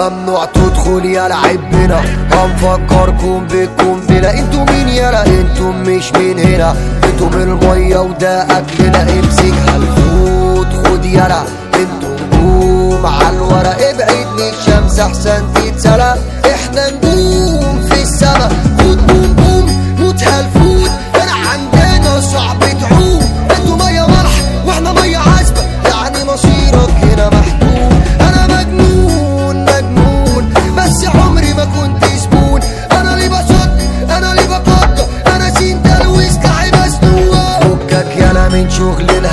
ممنوع تدخل يا لعبنا هنفكركم بكم بلا. أنتوا مين يالا أنتوا مش من هنا. أنتوا من المية وده اكلنا امسك. هالفوت خد يالا أنتوا نجوم على الورق. ابعدني الشمس احسن تتسلى إحنا نجوم في السما خد بوم بوم موت هالفوت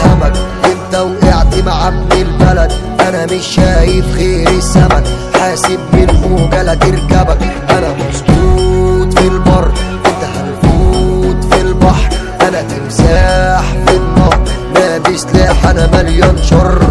الهمك انت وقعت مع ابن البلد. أنا مش شايف غير السمك. حاسب بالموجة لا تركبك. أنا مسدود في البر. أنت هنفوت في البحر. أنا تمساح في النار. نادي سلاح أنا مليون شر.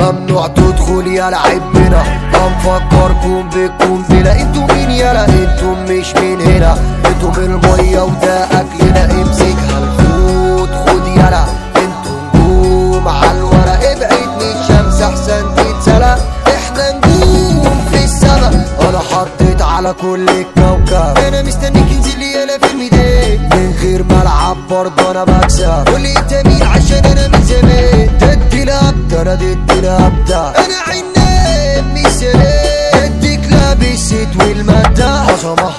ممنوع تدخل يا لعبنا هنفكركم بكم بلا أنتوا مين يالا أنتوا مش من هنا. أنتوا من المية وده اكلنا إمسك. هالفوت خد يالا أنتوا نجوم على الورق. ابعدني الشمس أحسن تتسلى. إحنا نجوم في السما أنا حطيت على كل الكوكب. أنا مستنيك انزل لي أنا في الميدان. من غير ملعب برضه أنا بكسب. قول لي أنت مين؟ عشان أنا من زمان. أنا ضد لابدا أنا عناب مش سلام اديك لابس والمادة عظمة.